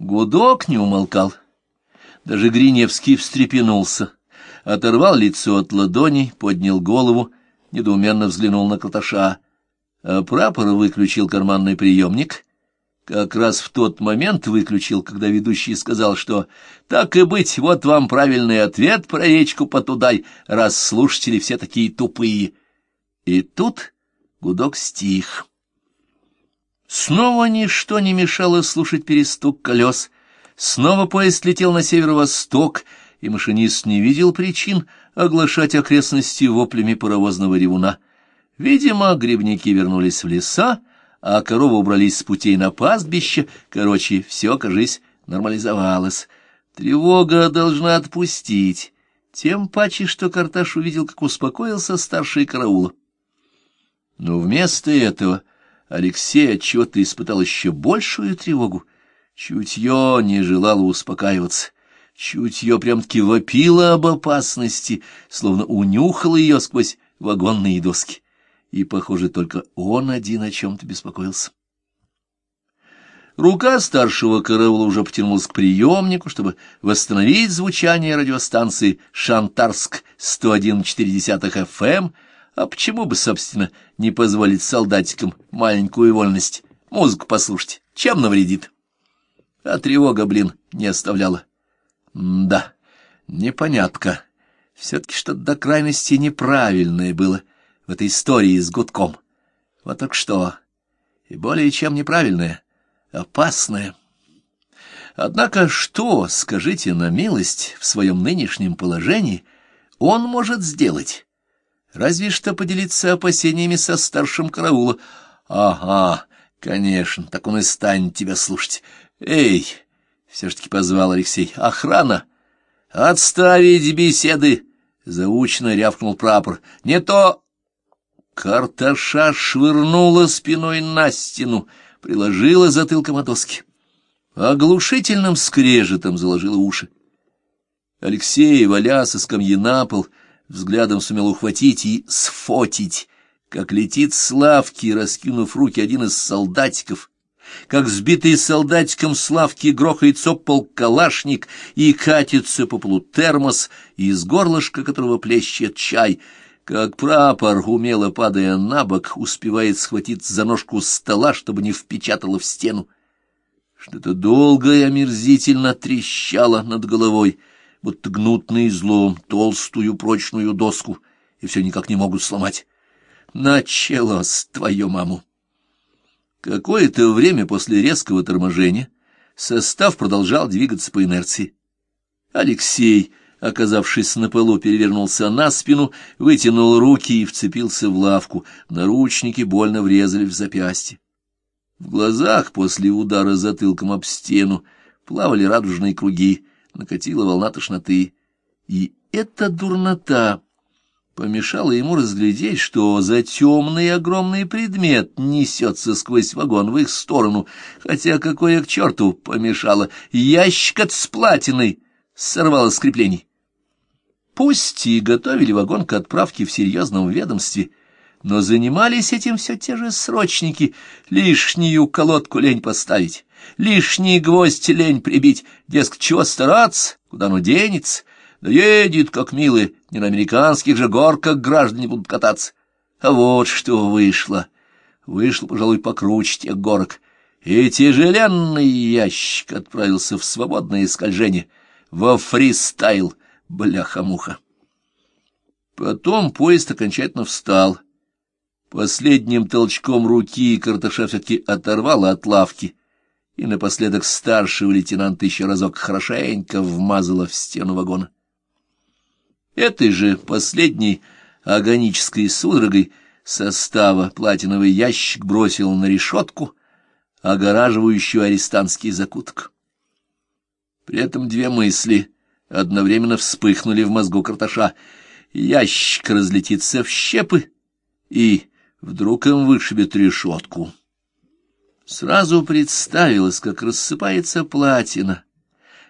Гудок не умолкал. Даже Гриневский встрепенулся, оторвал лицо от ладоней, поднял голову, недоуменно взглянул на Каташа, а прапор выключил карманный приемник — как раз в тот момент выключил, когда ведущий сказал, что «так и быть, вот вам правильный ответ про речку Потудай, раз слушатели все такие тупые». И тут гудок стих. Снова ничто не мешало слушать перестук колес. Снова поезд летел на северо-восток, и машинист не видел причин оглашать окрестности воплями паровозного ревуна. Видимо, грибники вернулись в леса, а коровы убрались с путей на пастбище, короче, все, кажись, нормализовалось. Тревога должна отпустить, тем паче, что Карташ увидел, как успокоился старший караула. Но вместо этого Алексей отчего-то испытал еще большую тревогу. Чутье не желало успокаиваться. Чутье прям-таки вопило об опасности, словно унюхало ее сквозь вагонные доски и, похоже, только он один о чем-то беспокоился. Рука старшего караула уже потянулась к приемнику, чтобы восстановить звучание радиостанции «Шантарск 101,4 FM», а почему бы, собственно, не позволить солдатикам маленькую вольность, музыку послушать, чем навредит? А тревога, блин, не оставляла. М да, непонятка. Все-таки что-то до крайности неправильное было в этой истории с гудком. Вот так что, и более чем неправильное, опасное. Однако что, скажите на милость, в своем нынешнем положении он может сделать? Разве что поделиться опасениями со старшим караула. Ага, конечно, так он и станет тебя слушать. Эй, все ж таки позвал Алексей, охрана! Отставить беседы! Заучно рявкнул прапор. Не то... Карташа швырнула спиной на стену, приложила затылком от доски. Оглушительным скрежетом заложила уши. Алексей, валя со скамьи на пол, взглядом сумел ухватить и сфотить, как летит с лавки, раскинув руки один из солдатиков, как сбитый солдатиком с лавки грохает цопал калашник и катится по полу термос, из горлышка которого плещет чай — как прапор, умело падая на бок, успевает схватить за ножку стола, чтобы не впечатало в стену. Что-то долго и омерзительно трещало над головой, будто гнутный излом, толстую прочную доску, и все никак не могут сломать. Началось твою маму! Какое-то время после резкого торможения состав продолжал двигаться по инерции. Алексей оказавшись на полу, перевернулся на спину, вытянул руки и вцепился в лавку. Наручники больно врезали в запястье. В глазах после удара затылком об стену плавали радужные круги, накатила волна тошноты. И эта дурнота помешала ему разглядеть, что за темный огромный предмет несется сквозь вагон в их сторону, хотя какое к черту помешало, ящик от с платиной сорвало с креплений. Пусть и готовили вагон к отправке в серьезном ведомстве, но занимались этим все те же срочники, лишнюю колодку лень поставить, лишний гвоздь лень прибить, дескать, чего стараться, куда оно денется, да едет, как милые, не на американских же горках граждане будут кататься. А вот что вышло. Вышло, пожалуй, покруче тех горок. И тяжеленный ящик отправился в свободное скольжение, во фристайл, Бляха-муха. Потом поезд окончательно встал. Последним толчком руки Карташа все-таки оторвала от лавки, и напоследок старшего лейтенанта еще разок хорошенько вмазала в стену вагона. Этой же последней агонической судорогой состава платиновый ящик бросил на решетку, огораживающую арестантский закуток. При этом две мысли — одновременно вспыхнули в мозгу карташа. Ящик разлетится в щепы, и вдруг им вышибет решетку. Сразу представилось, как рассыпается платина,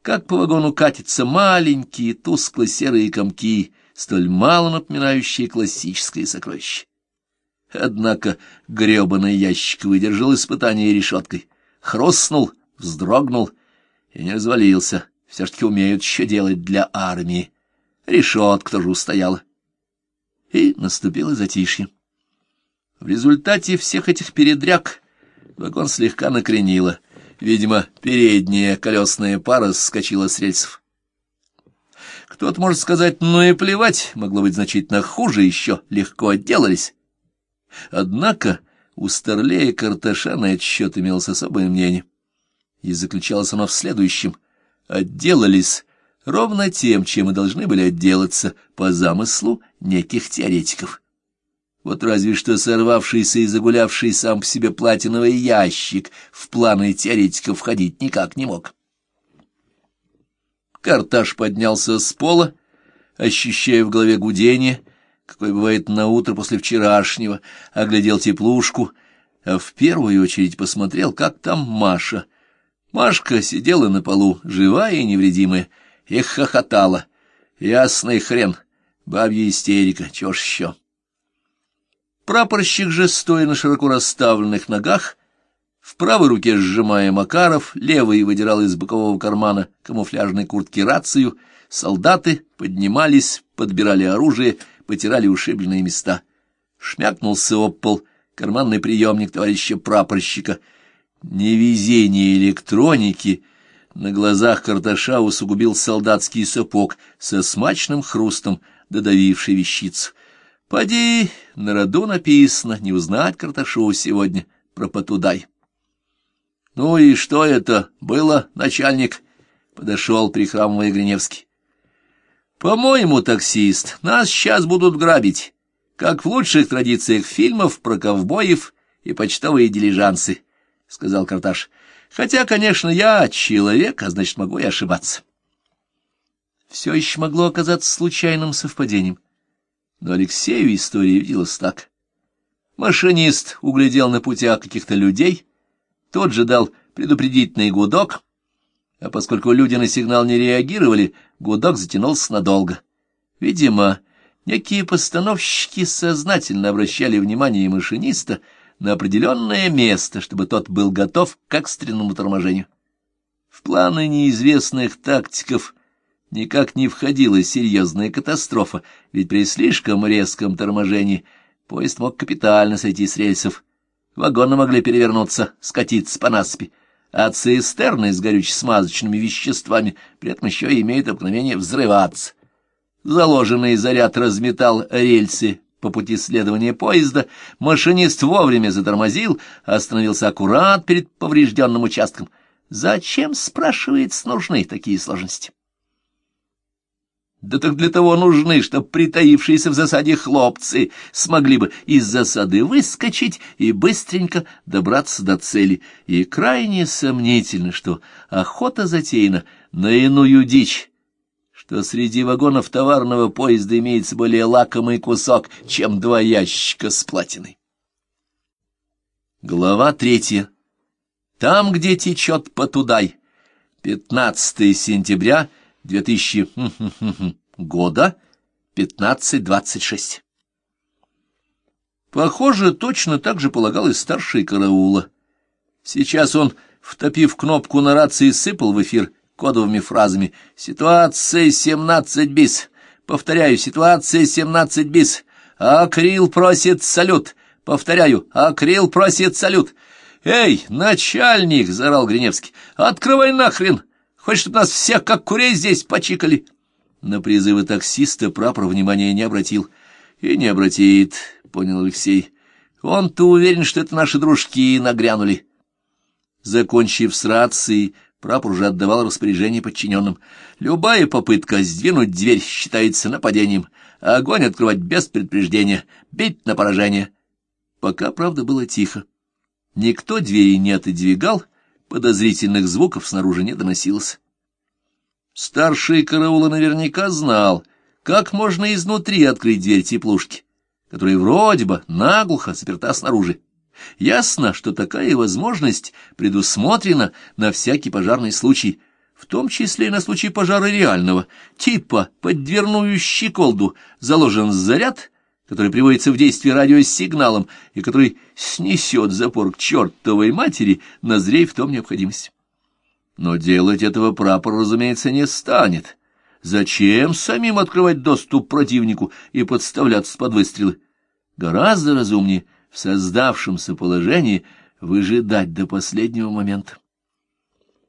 как по вагону катятся маленькие тускло-серые комки, столь мало напоминающие классическое сокровище. Однако грёбаный ящик выдержал испытание решеткой, хрустнул, вздрогнул и не развалился. Все ж таки умеют еще делать для армии. Решетка тоже устояла. И наступило затишье. В результате всех этих передряг вагон слегка накренило. Видимо, передняя колесная пара скочила с рельсов. Кто-то может сказать, ну и плевать, могло быть значительно хуже, еще легко отделались. Однако у Старлея этот счет имелось особое мнение. И заключалось оно в следующем. Отделались ровно тем, чем и должны были отделаться по замыслу неких теоретиков. Вот разве что сорвавшийся и загулявший сам по себе платиновый ящик в планы теоретиков входить никак не мог. Карташ поднялся с пола, ощущая в голове гудение, какое бывает на утро после вчерашнего, оглядел теплушку, а в первую очередь посмотрел, как там Маша. Машка сидела на полу, живая и невредимая, и хохотала. Ясный хрен, бабья истерика, чё ж еще. Прапорщик же, стоя на широко расставленных ногах, в правой руке сжимая Макаров, левый выдирал из бокового кармана камуфляжной куртки рацию, солдаты поднимались, подбирали оружие, потирали ушибленные места. Шмякнулся об пол карманный приемник товарища прапорщика. Невезение электроники на глазах Карташа усугубил солдатский сапог со смачным хрустом, додавивший вещицу. Поди, на роду написано, не узнать Карташу сегодня про потудай. — Ну и что это было, начальник? — подошел, прихрамывая Гриневский. — По-моему, таксист, нас сейчас будут грабить, как в лучших традициях фильмов про ковбоев и почтовые дилижансы, — сказал Карташ. — Хотя, конечно, я человек, а значит, могу и ошибаться. Все еще могло оказаться случайным совпадением. Но Алексею история виделась так. Машинист углядел на путях каких-то людей, тот же дал предупредительный гудок, а поскольку люди на сигнал не реагировали, гудок затянулся надолго. Видимо, некие постановщики сознательно обращали внимание машиниста на определенное место, чтобы тот был готов к экстренному торможению. В планы неизвестных тактиков никак не входила серьезная катастрофа, ведь при слишком резком торможении поезд мог капитально сойти с рельсов. Вагоны могли перевернуться, скатиться по насыпи, а цистерны с горюче-смазочными веществами при этом еще имеют обыкновение взрываться. Заложенный заряд разметал рельсы по пути следования поезда, машинист вовремя затормозил, остановился аккурат перед поврежденным участком. Зачем, спрашивается, нужны такие сложности? Да так для того нужны, чтоб притаившиеся в засаде хлопцы смогли бы из засады выскочить и быстренько добраться до цели. И крайне сомнительно, что охота затеяна на иную дичь, что среди вагонов товарного поезда имеется более лакомый кусок, чем два ящика с платиной. Глава третья. Там, где течет Потудай. 15 сентября 2000 года 1526. Похоже, точно так же полагал и старший караула. Сейчас он, втопив кнопку на рации, сыпал в эфир кодовыми фразами «Ситуация 17 бис». Повторяю, ситуация 17 бис. Акрил просит салют. Повторяю, Акрил просит салют. «Эй, начальник!» — заорал Гриневский. «Открывай нахрен! Хочешь, чтобы нас всех, как курей, здесь почикали?» На призывы таксиста прапор внимания не обратил. «И не обратит», — понял Алексей. «Он-то уверен, что это наши дружки нагрянули». Закончив с рацией, прапор уже отдавал распоряжение подчиненным. «Любая попытка сдвинуть дверь считается нападением, огонь открывать без предупреждения, бить на поражение». Пока, правда, было тихо. Никто двери не отодвигал, подозрительных звуков снаружи не доносилось. Старший караула наверняка знал, как можно изнутри открыть дверь теплушки, которая вроде бы наглухо заперта снаружи. Ясно, что такая возможность предусмотрена на всякий пожарный случай, в том числе и на случай пожара реального, типа под дверную щеколду заложен заряд, который приводится в действие радиосигналом и который снесет запор к чертовой матери, назрей в том необходимость. Но делать этого прапор, разумеется, не станет. Зачем самим открывать доступ противнику и подставляться под выстрелы? Гораздо разумнее в создавшемся положении выжидать до последнего момента.